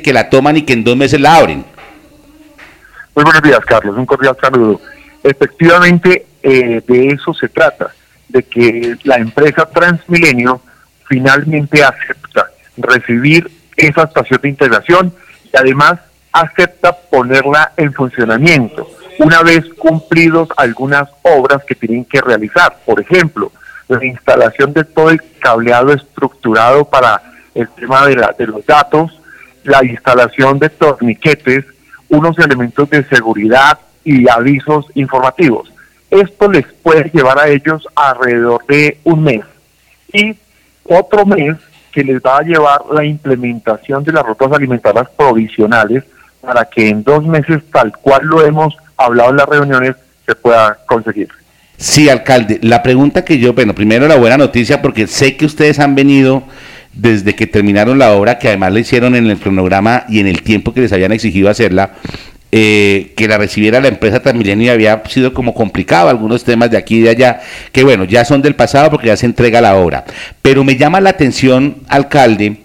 que la toman y que en dos meses la abren. Muy buenos días, Carlos. Un cordial saludo. Efectivamente, eh, de eso se trata, de que la empresa Transmilenio finalmente acepta recibir esa estación de integración y además acepta ponerla en funcionamiento una vez cumplidos algunas obras que tienen que realizar. Por ejemplo, la instalación de todo el cableado estructurado para el tema de, la, de los datos, la instalación de torniquetes, unos elementos de seguridad y avisos informativos. Esto les puede llevar a ellos alrededor de un mes y otro mes que les va a llevar la implementación de las rutas alimentarias provisionales para que en dos meses, tal cual lo hemos hablado en las reuniones, se pueda conseguir. Sí, alcalde. La pregunta que yo, bueno, primero la buena noticia porque sé que ustedes han venido desde que terminaron la obra, que además la hicieron en el cronograma y en el tiempo que les habían exigido hacerla, eh, que la recibiera la empresa Transmilenio había sido como complicado, algunos temas de aquí y de allá, que bueno, ya son del pasado porque ya se entrega la obra. Pero me llama la atención, alcalde,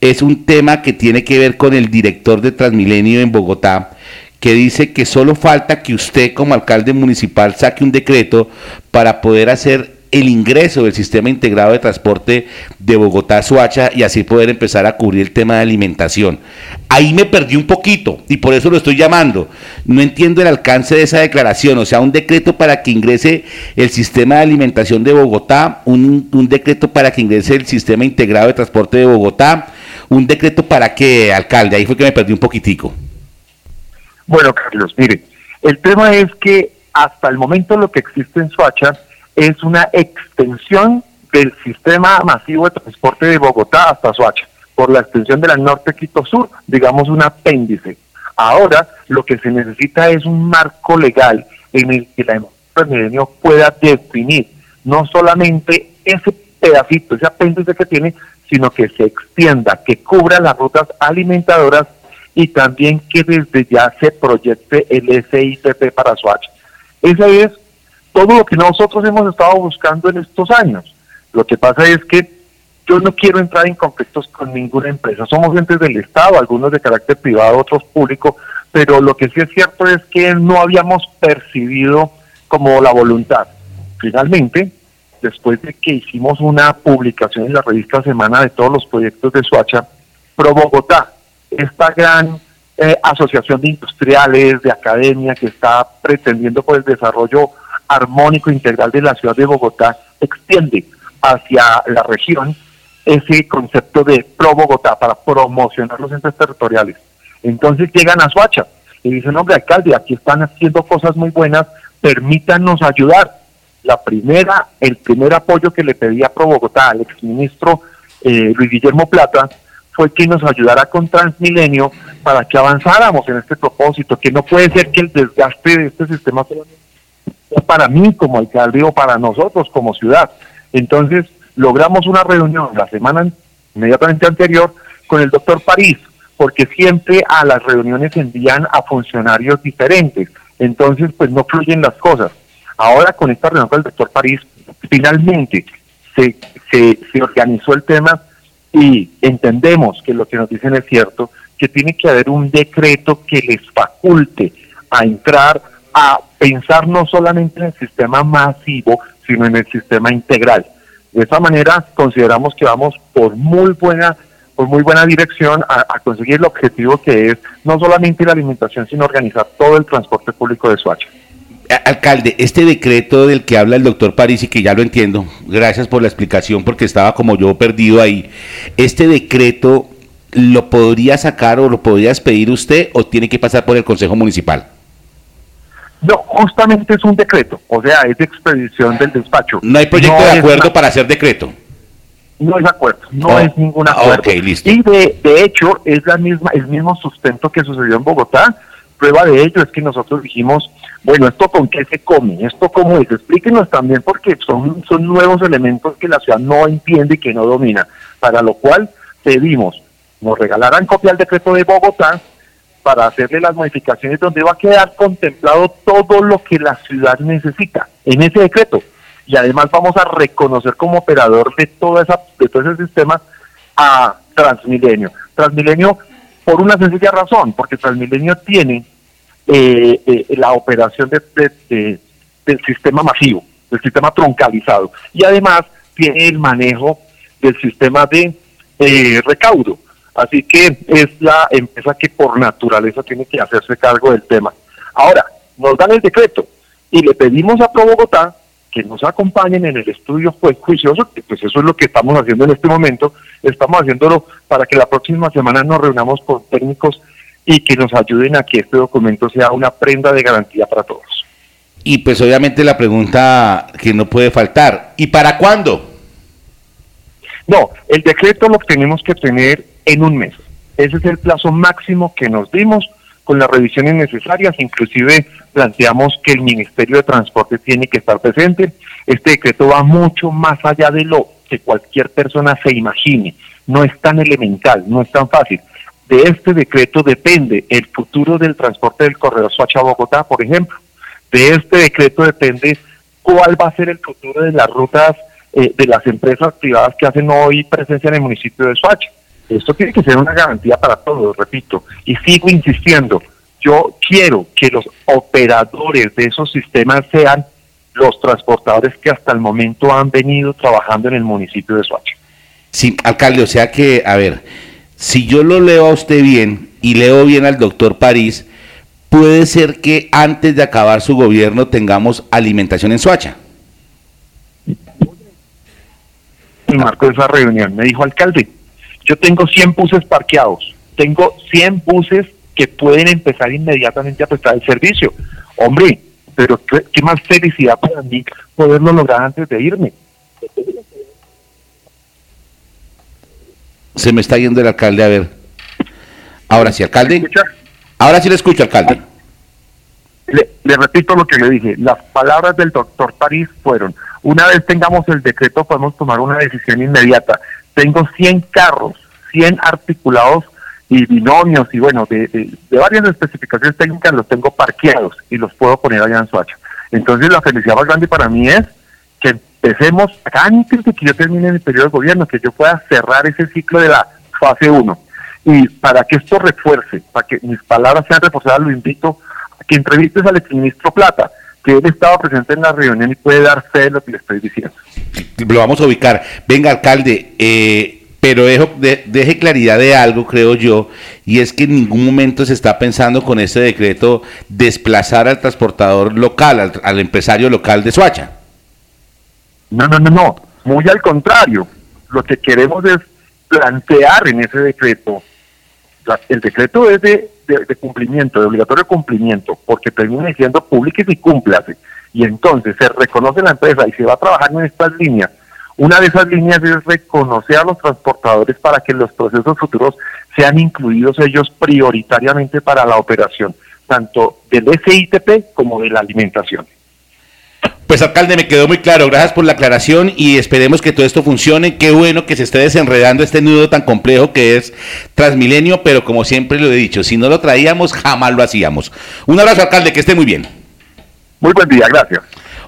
es un tema que tiene que ver con el director de Transmilenio en Bogotá, que dice que solo falta que usted como alcalde municipal saque un decreto para poder hacer el ingreso del sistema integrado de transporte de Bogotá a Suacha y así poder empezar a cubrir el tema de alimentación. Ahí me perdí un poquito y por eso lo estoy llamando. No entiendo el alcance de esa declaración, o sea, un decreto para que ingrese el sistema de alimentación de Bogotá, un, un decreto para que ingrese el sistema integrado de transporte de Bogotá, un decreto para qué, alcalde, ahí fue que me perdí un poquitico. Bueno, Carlos, mire, el tema es que hasta el momento lo que existe en Soacha es una extensión del sistema masivo de transporte de Bogotá hasta Soacha, por la extensión de la Norte Quito Sur, digamos un apéndice. Ahora lo que se necesita es un marco legal en el que la empresa pueda definir no solamente ese pedacito, ese apéndice que tiene, sino que se extienda, que cubra las rutas alimentadoras y también que desde ya se proyecte el SITP para Swatch. Ese es todo lo que nosotros hemos estado buscando en estos años. Lo que pasa es que yo no quiero entrar en conflictos con ninguna empresa. Somos entes del Estado, algunos de carácter privado, otros público, pero lo que sí es cierto es que no habíamos percibido como la voluntad. Finalmente, después de que hicimos una publicación en la revista Semana de todos los proyectos de Suacha, Pro Bogotá, esta gran eh, asociación de industriales, de academia que está pretendiendo por el desarrollo armónico integral de la ciudad de Bogotá, extiende hacia la región ese concepto de pro Bogotá para promocionar los entes territoriales. Entonces llegan a Suacha y dicen, hombre, alcalde, aquí están haciendo cosas muy buenas, permítanos ayudar. La primera, el primer apoyo que le pedía Pro Bogotá al exministro eh, Luis Guillermo Plata fue que nos ayudara con Transmilenio para que avanzáramos en este propósito, que no puede ser que el desgaste de este sistema para mí como alcalde o para nosotros como ciudad. Entonces, logramos una reunión la semana inmediatamente anterior con el doctor París, porque siempre a las reuniones envían a funcionarios diferentes, entonces pues no fluyen las cosas. Ahora con esta reunión con el doctor París, finalmente se, se, se organizó el tema y entendemos que lo que nos dicen es cierto, que tiene que haber un decreto que les faculte a entrar a pensar no solamente en el sistema masivo, sino en el sistema integral. De esta manera consideramos que vamos por muy buena por muy buena dirección a, conseguir el objetivo que es no solamente la alimentación, sino organizar todo el transporte público de Suacha. Alcalde, este decreto del que habla el doctor París y que ya lo entiendo, gracias por la explicación porque estaba como yo perdido ahí, ¿este decreto lo podría sacar o lo podría expedir usted o tiene que pasar por el Consejo Municipal? No, justamente es un decreto, o sea, es de expedición del despacho. No hay proyecto no de acuerdo para hacer decreto. No es acuerdo, no oh, es ningún acuerdo. Okay, listo. Y de, de hecho es la misma, el mismo sustento que sucedió en Bogotá. Prueba de ello es que nosotros dijimos, bueno, ¿esto con qué se come? ¿Esto cómo es? Explíquenos también porque son, son nuevos elementos que la ciudad no entiende y que no domina, para lo cual pedimos, nos regalaran copia del decreto de Bogotá para hacerle las modificaciones donde va a quedar contemplado todo lo que la ciudad necesita en ese decreto. Y además vamos a reconocer como operador de, toda esa, de todo ese sistema a Transmilenio. Transmilenio por una sencilla razón, porque Transmilenio tiene eh, eh, la operación de, del sistema masivo, del sistema troncalizado, y además tiene el manejo del sistema de eh, recaudo. Así que es la empresa que por naturaleza tiene que hacerse cargo del tema. Ahora, nos dan el decreto y le pedimos a Pro Bogotá que nos acompañen en el estudio pues, juicioso, que pues eso es lo que estamos haciendo en este momento, estamos haciéndolo para que la próxima semana nos reunamos con técnicos y que nos ayuden a que este documento sea una prenda de garantía para todos. Y pues obviamente la pregunta que no puede faltar, ¿y para cuándo? No, el decreto lo tenemos que tener en un mes. Ese es el plazo máximo que nos dimos con las revisiones necesarias, inclusive planteamos que el Ministerio de Transporte tiene que estar presente. Este decreto va mucho más allá de lo que cualquier persona se imagine. No es tan elemental, no es tan fácil. De este decreto depende el futuro del transporte del corredor Soacha-Bogotá, por ejemplo. De este decreto depende cuál va a ser el futuro de las rutas eh, de las empresas privadas que hacen hoy presencia en el municipio de Soacha. Esto tiene que ser una garantía para todos, repito, y sigo insistiendo, yo quiero que los operadores de esos sistemas sean los transportadores que hasta el momento han venido trabajando en el municipio de Soacha. Sí, alcalde, o sea que, a ver, si yo lo leo a usted bien y leo bien al doctor París, puede ser que antes de acabar su gobierno tengamos alimentación en Soacha. Marco de esa reunión me dijo alcalde, yo tengo 100 buses parqueados, tengo 100 buses que pueden empezar inmediatamente a prestar el servicio. Hombre, pero qué, más felicidad para mí poderlo lograr antes de irme. Se me está yendo el alcalde, a ver. Ahora sí, alcalde. Ahora sí le escucho, alcalde. Le, le, repito lo que le dije. Las palabras del doctor París fueron, una vez tengamos el decreto podemos tomar una decisión inmediata tengo 100 carros, 100 articulados y binomios y bueno, de, varias especificaciones técnicas los tengo parqueados y los puedo poner allá en Soacha. Entonces la felicidad más grande para mí es que empecemos antes de que yo termine el periodo de gobierno, que yo pueda cerrar ese ciclo de la fase 1. Y para que esto refuerce, para que mis palabras sean reforzadas, lo invito a que entrevistes al exministro Plata, que él estaba presente en la reunión y puede dar fe de lo que le estoy diciendo. Lo vamos a ubicar. Venga, alcalde, eh, pero deje claridad de algo, creo yo, y es que en ningún momento se está pensando con este decreto desplazar al transportador local, al, empresario local de Suacha. No, no, no, no. Muy al contrario. Lo que queremos es plantear en ese decreto. el decreto es de de, cumplimiento, de obligatorio cumplimiento, porque termina diciendo publique y cúmplase. Y entonces se reconoce la empresa y se va trabajando en estas líneas. Una de esas líneas es reconocer a los transportadores para que los procesos futuros sean incluidos ellos prioritariamente para la operación, tanto del SITP como de la alimentación. Pues alcalde, me quedó muy claro. Gracias por la aclaración y esperemos que todo esto funcione. Qué bueno que se esté desenredando este nudo tan complejo que es Transmilenio, pero como siempre lo he dicho, si no lo traíamos, jamás lo hacíamos. Un abrazo, alcalde, que esté muy bien. Muy buen día, gracias.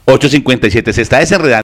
857, se está desenredando.